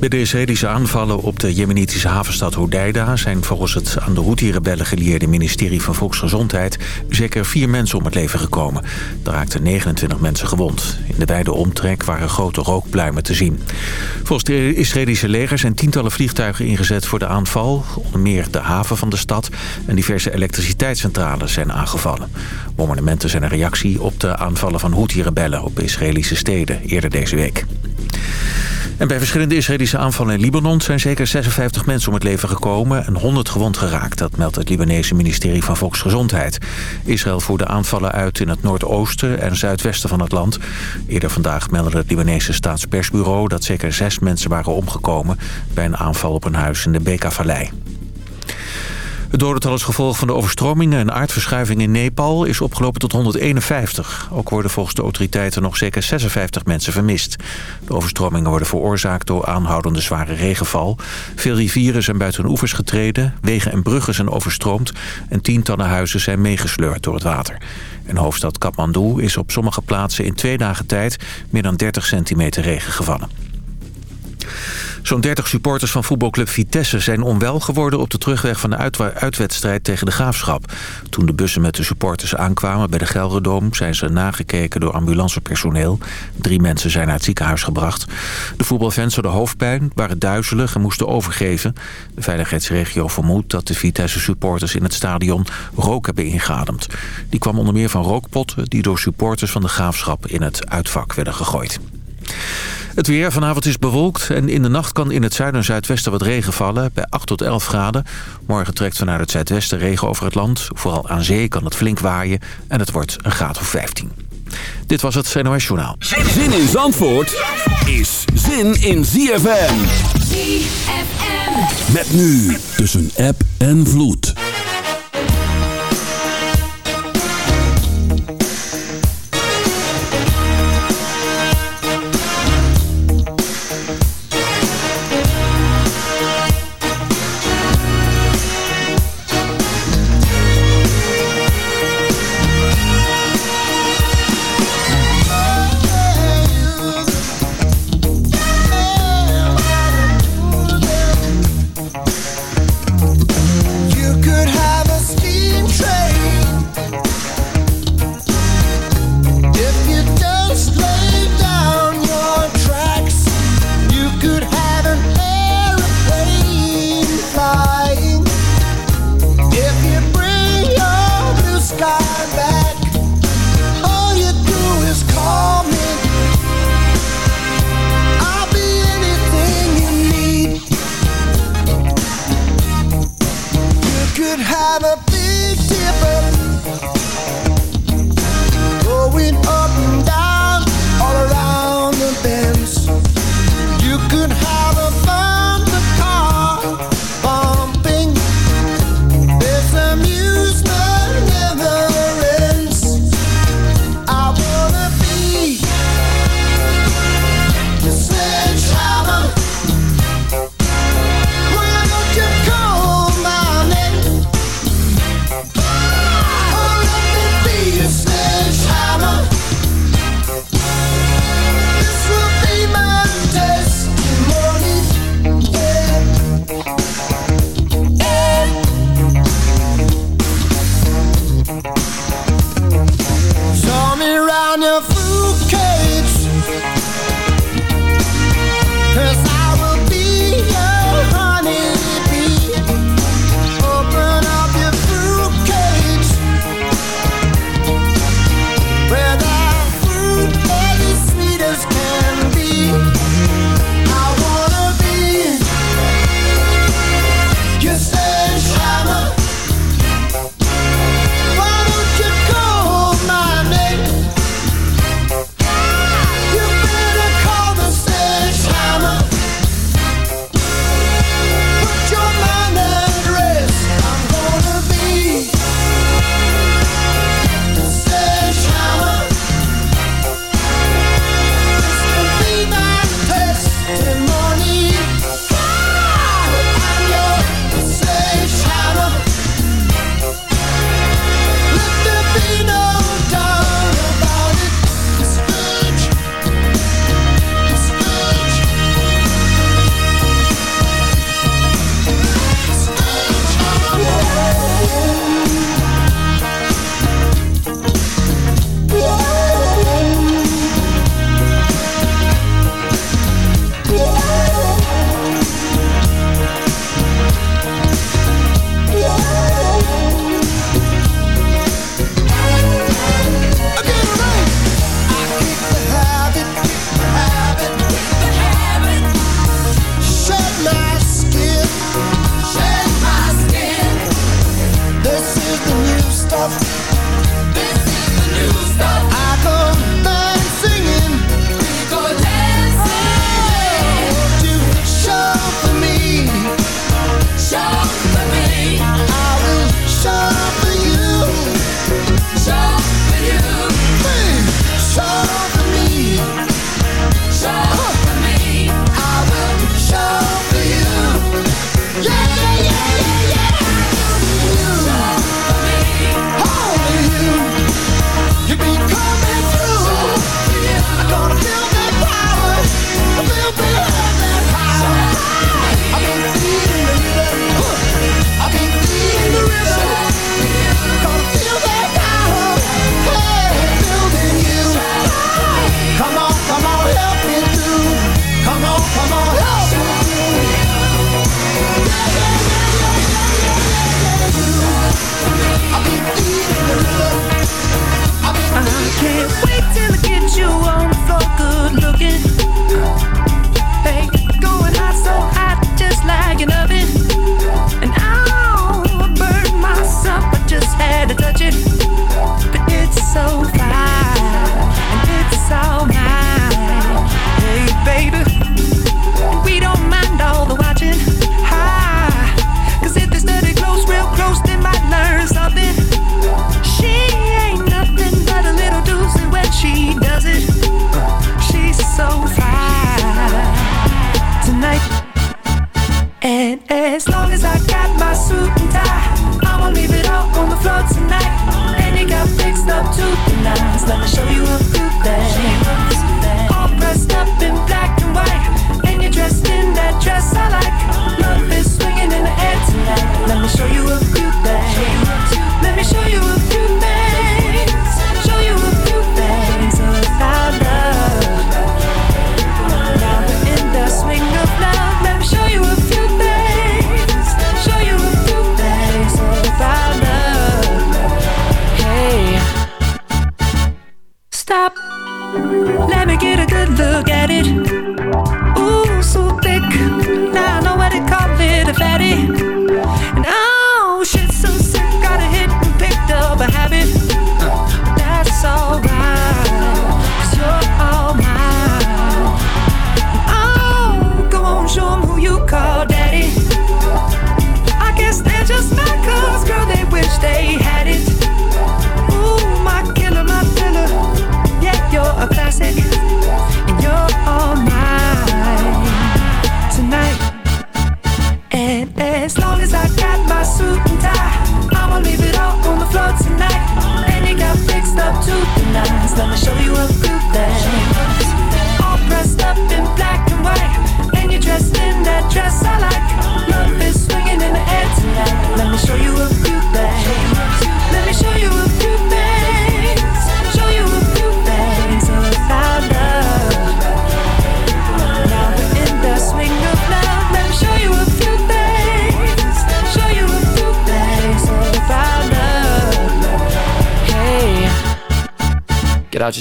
Bij de Israëlische aanvallen op de jemenitische havenstad Hodeida... zijn volgens het aan de Houthi-rebellen gelieerde ministerie van Volksgezondheid... zeker vier mensen om het leven gekomen. Er raakten 29 mensen gewond. In de wijde omtrek waren grote rookpluimen te zien. Volgens de Israëlische leger zijn tientallen vliegtuigen ingezet voor de aanval. Onder meer de haven van de stad en diverse elektriciteitscentrales zijn aangevallen. Bombardementen zijn een reactie op de aanvallen van Houthi-rebellen... op Israëlische steden eerder deze week. En bij verschillende Israëlische aanvallen in Libanon zijn zeker 56 mensen om het leven gekomen en 100 gewond geraakt. Dat meldt het Libanese ministerie van Volksgezondheid. Israël voerde aanvallen uit in het noordoosten en zuidwesten van het land. Eerder vandaag meldde het Libanese staatspersbureau dat zeker zes mensen waren omgekomen bij een aanval op een huis in de Beka-vallei. Het dodental als gevolg van de overstromingen en aardverschuiving in Nepal is opgelopen tot 151. Ook worden volgens de autoriteiten nog zeker 56 mensen vermist. De overstromingen worden veroorzaakt door aanhoudende zware regenval. Veel rivieren zijn buiten hun oevers getreden, wegen en bruggen zijn overstroomd... en tientallen huizen zijn meegesleurd door het water. In hoofdstad Kathmandu is op sommige plaatsen in twee dagen tijd meer dan 30 centimeter regen gevallen. Zo'n 30 supporters van voetbalclub Vitesse zijn onwel geworden op de terugweg van de uitwedstrijd tegen de Graafschap. Toen de bussen met de supporters aankwamen bij de Gelderdoom zijn ze nagekeken door ambulancepersoneel. Drie mensen zijn naar het ziekenhuis gebracht. De voetbalfans hadden hoofdpijn, waren duizelig en moesten overgeven. De veiligheidsregio vermoedt dat de Vitesse supporters in het stadion rook hebben ingeademd. Die kwam onder meer van rookpotten die door supporters van de Graafschap in het uitvak werden gegooid. Het weer vanavond is bewolkt en in de nacht kan in het zuiden en zuidwesten wat regen vallen. Bij 8 tot 11 graden. Morgen trekt vanuit het zuidwesten regen over het land. Vooral aan zee kan het flink waaien en het wordt een graad of 15. Dit was het NOS Journaal. Zin in Zandvoort is zin in ZFM. ZFM. Met nu tussen app en vloed.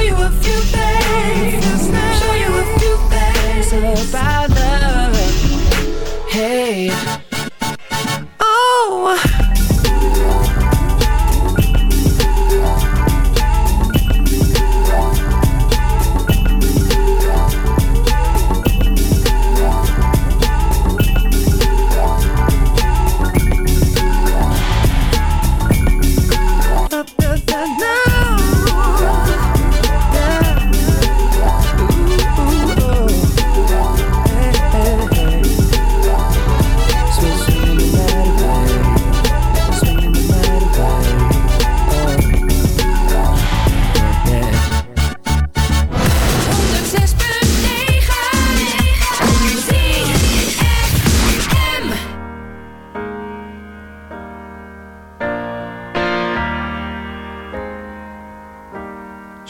show you a few things. Show you a few things about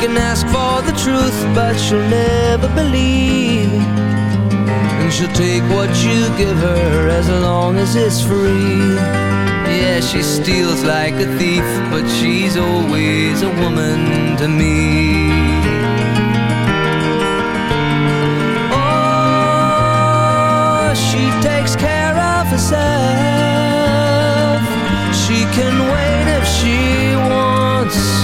can ask for the truth, but she'll never believe. And she'll take what you give her as long as it's free. Yeah, she steals like a thief, but she's always a woman to me. Oh, she takes care of herself. She can wait if she wants.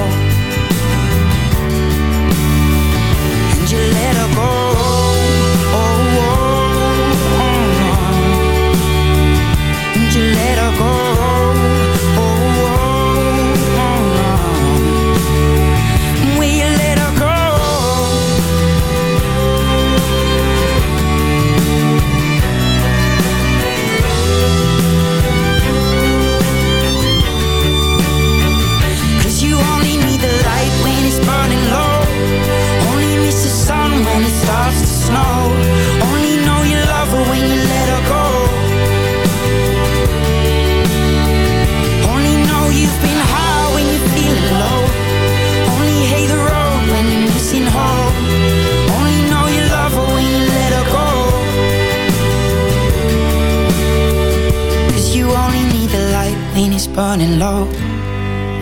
burning low.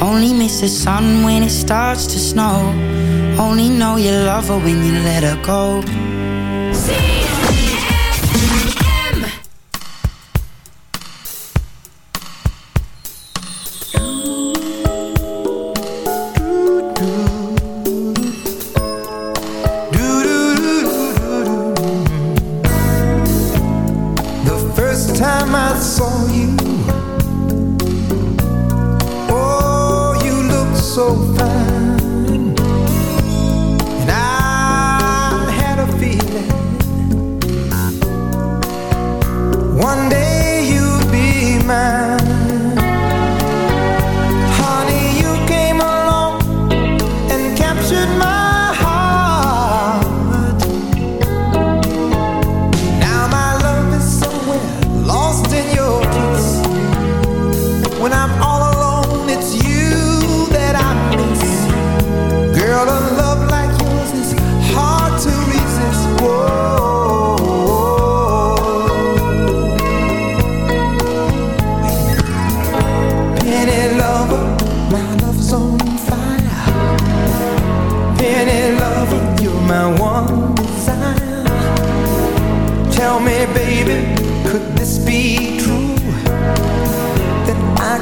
Only miss the sun when it starts to snow. Only know you love her when you let her go. time I saw you so fine.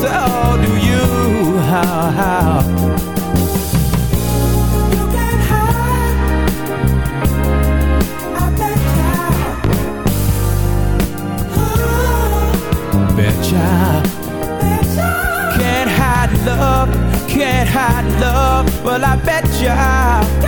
so do you. How, how? Betcha. betcha. Can't hide love, can't hide love, but I betcha.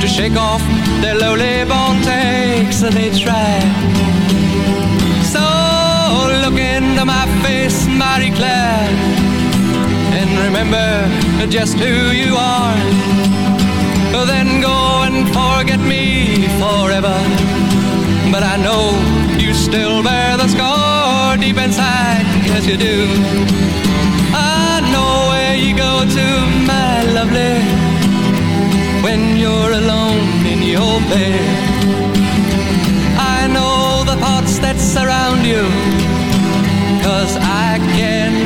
to shake off their lowly born takes. They try. So look into my face, Marie Claire, and remember just who you are. Then go and forget me forever. But I know you still bear the scar deep inside, yes you do. I know where you go to, my lovely, you're alone in your bed. I know the thoughts that surround you, cause I can